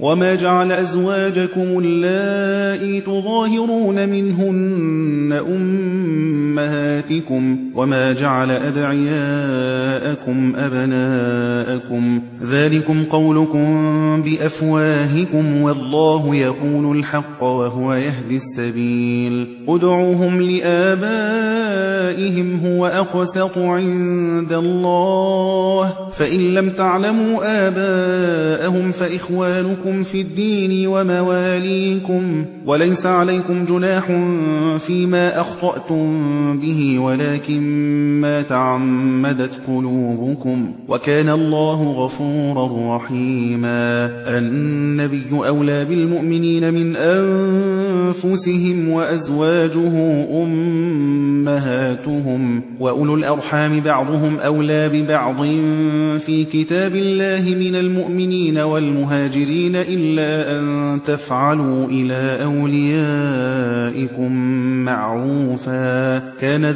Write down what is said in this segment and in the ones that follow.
وما جعل أزواجكم اللائي تظاهرون منهن أمهاتكم وما جعل أدعياءكم أبناءكم ذلكم قولكم بأفواهكم والله يقول الحق وهو يهدي السبيل ادعوهم لآبائهم هو أقسط عند الله فإن لم تعلموا آباءهم فإخوانكم في الدين ومواليكم وليس عليكم جناح فيما أخطأتم به ولكن ما تعمدت قلوبكم وكان الله غفورا رحيما النبي أولى بالمؤمنين من أنفسهم وأزواجه أمهاتهم وأولو الأرحام بعضهم أولى ببعض في كتاب الله من المؤمنين والمهاجرين إلا أن تفعلوا إلى أوليائكم معروفا كان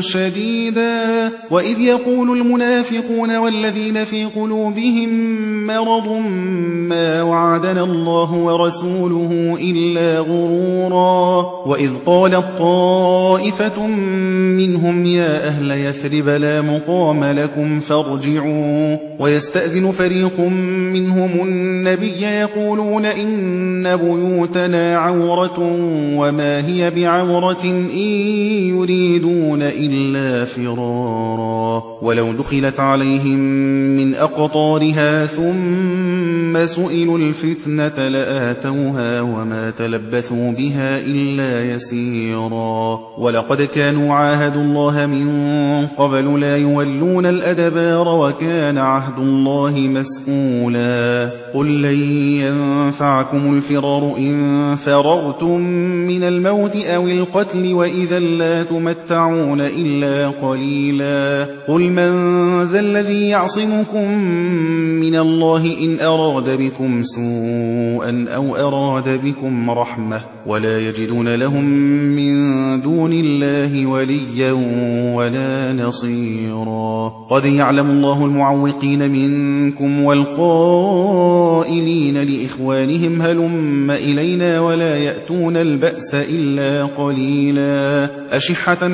شديدا. وإذ يقول المنافقون والذين في قلوبهم مرض ما وعدنا الله ورسوله إلا غرورا. وإذ قالت طائفة منهم يا أهل يثرب لا مقام لكم فارجعوا. ويستأذن فريق منهم النبي يقولون إن بيوتنا عورة وما هي بعورة إن يريدون إلا فرارا. ولو دخلت عليهم من أقطارها ثم سئلوا الفتنة لآتوها وما تلبثوا بها إلا يسيرا. ولقد كانوا عاهدوا الله من قبل لا يولون الأدبار وكان عهد الله مسؤولا. قل لن ينفعكم الفرار إن فررتم من الموت أو القتل وإذا لا تمتعون إلا قليلا. قل من ذا الذي يعصمكم من الله إن أراد بكم سوءا أو أراد بكم رحمة ولا يجدون لهم من دون الله وليا ولا نصيرا. قد يعلم الله المعوقين منكم والقائلين لإخوانهم هلم إلينا ولا يأتون البأس إلا قليلا. أشحة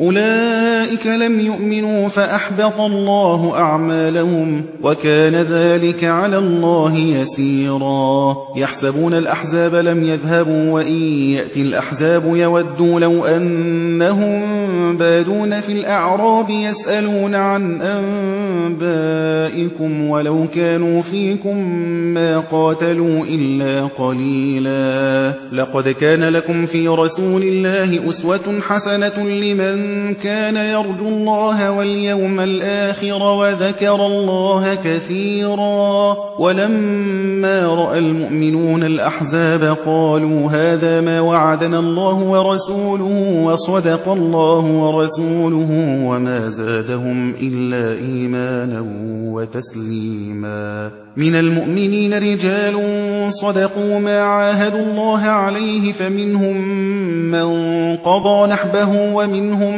أولئك لم يؤمنوا فأحبط الله أعمالهم وكان ذلك على الله يسيرا. يحسبون الأحزاب لم يذهبوا وإن يأتي الأحزاب يودوا لو أنهم بادون في الأعراب يسألون عن أنبائكم ولو كانوا فيكم ما قاتلوا إلا قليلا. لقد كان لكم في رسول الله أسوة حسنة لمن كان يرجو الله واليوم الآخر وذكر الله كثيرا ولما رأى المؤمنون الأحزاب قالوا هذا ما وعدنا الله ورسوله وصدق الله ورسوله وما زادهم إلا إيمانا وتسليما. من المؤمنين رجال صدقوا ما عاهدوا الله عليه فمنهم من قضى نحبه ومنهم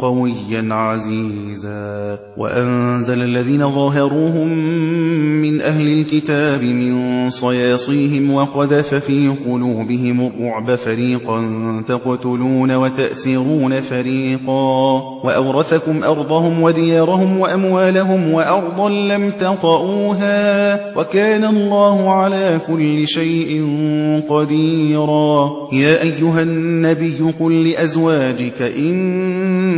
قويا عزيزا. وأنزل الذين ظاهروهم من أهل الكتاب من صياصيهم وقذف في قلوبهم الرعب فريقا تقتلون وتأسرون فريقا. وأورثكم أرضهم وديارهم وأموالهم وأرضا لم تطئوها. وكان الله على كل شيء قديرا. يا أيها النبي قل لأزواجك إن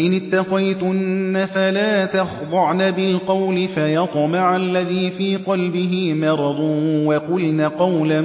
إن اتقيتن فلا تخضعن بالقول فيطمع الذي في قلبه مرض وقلن قولا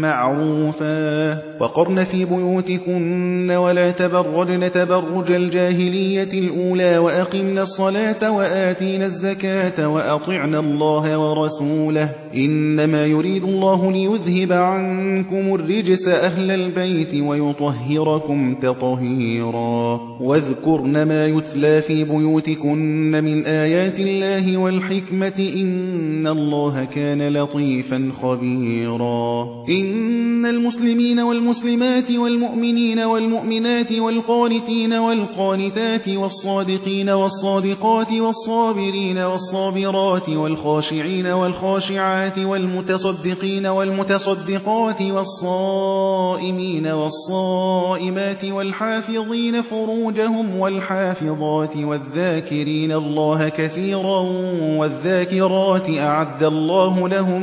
معروفا. وقرن في بيوتكن ولا تبرجن تبرج الجاهلية الأولى وأقمن الصلاة وآتين الزكاة وأطعن الله ورسوله. إنما يريد الله ليذهب عنكم الرجس أهل البيت ويطهركم تطهيرا. واذكرن ما يتلى في بيوتكن من آيات الله والحكمة إن الله كان لطيفا خبيرا. إن المسلمين والمسلمات والمؤمنين والمؤمنات والقانتين والقانتات والصادقين والصادقات والصابرين والصابرات والخاشعين والخاشعات والمتصدقين والمتصدقات والصائمين والصائمات والحافظين فروجهم والحافظات والذاكرين الله كثيرا والذاكرات أعد الله لهم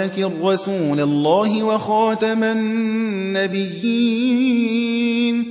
ولكن رسول الله وخاتم النبيين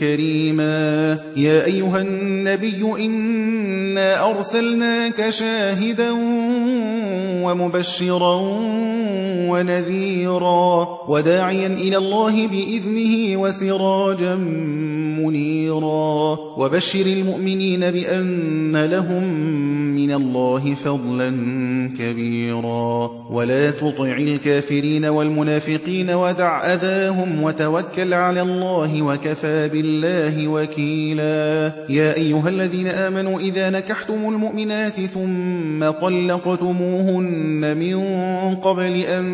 كريما. يا أيها النبي إنا أرسلناك شاهدا ومبشرا ونذيرا وداعيا إلى الله بإذنه وسراجا منيرا وبشر المؤمنين بأن لهم من الله فضلا كبيرا ولا تطع الكافرين والمنافقين ودع أذاهم وتوكل على الله وكفى بالله وكيلا يا أيها الذين آمنوا إذا نكحتم المؤمنات ثم طلقتموهن من قبل أن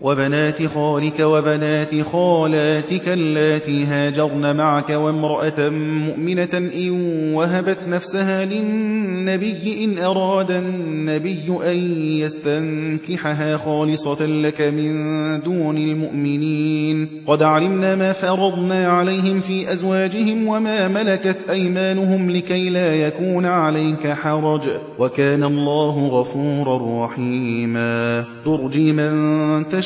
وبنات خالك وبنات خالاتك اللاتي هاجرن معك وامرأة مؤمنة إن وهبت نفسها للنبي إن أراد النبي أن يستنكحها خالصة لك من دون المؤمنين. قد علمنا ما فرضنا عليهم في أزواجهم وما ملكت أيمانهم لكي لا يكون عليك حرج. وكان الله غفورا رحيما. ترجي من تشاء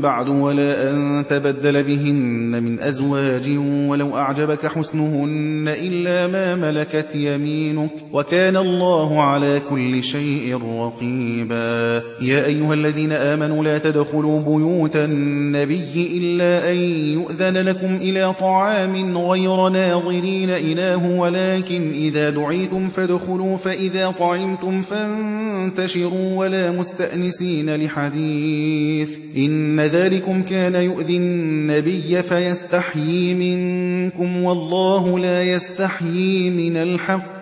بعد ولا أن تبدل بهن من أزواج ولو أعجبك حسنهن إلا ما ملكت يمينك وكان الله على كل شيء رقيبا. يا أيها الذين آمنوا لا تدخلوا بيوت النبي إلا أن يؤذن لكم إلى طعام غير ناظرين إله ولكن إذا دعيتم فادخلوا فإذا طعمتم فانتشروا ولا مستأنسين لحديث. إن ذلكم كان يؤذي النبي فيستحيي منكم والله لا يستحيي من الحق.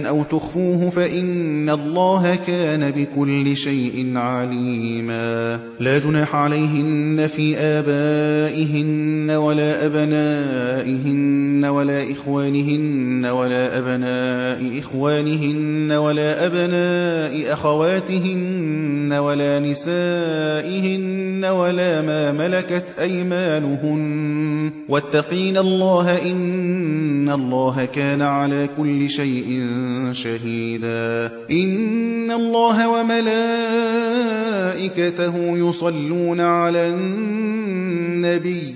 أو تخفوه فإن الله كان بكل شيء عليما. لا جناح عليهن في آبائهن ولا أبنائهن ولا إخوانهن ولا أبناء إخوانهن ولا أبناء أخواتهن ولا نسائهن ولا ما ملكت أيمانهن. واتقين الله إن الله كان على كل شيء شهيدا. إن الله وملائكته يصلون على النبي.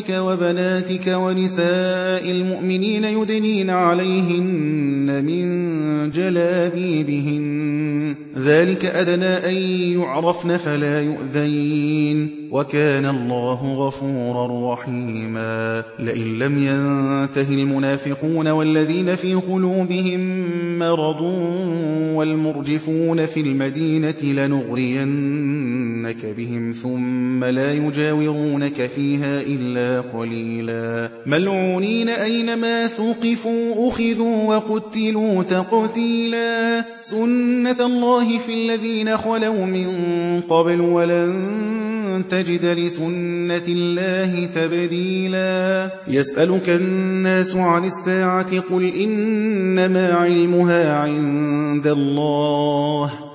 لأزواجك وبناتك ونساء المؤمنين يدنين عليهن من جلابيبهن. ذلك أدنى أن يعرفن فلا يؤذين. وكان الله غفورا رحيما. لئن لم ينته المنافقون والذين في قلوبهم مرض والمرجفون في المدينة لنغرينك بهم ثم لا يجاورونك فيها إلا قليلا. ملعونين أينما ثقفوا أخذوا وقتلوا تقتيلا. سنة الله في الذين خلوا من قبل ولن تجد لسنة الله تبديلا. يسألك الناس عن الساعة قل إنما علمها عند الله.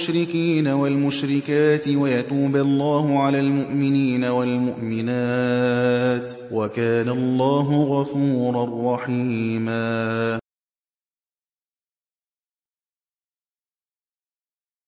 والمشركين والمشركات ويتوب الله على المؤمنين والمؤمنات وكان الله غفورا رحيما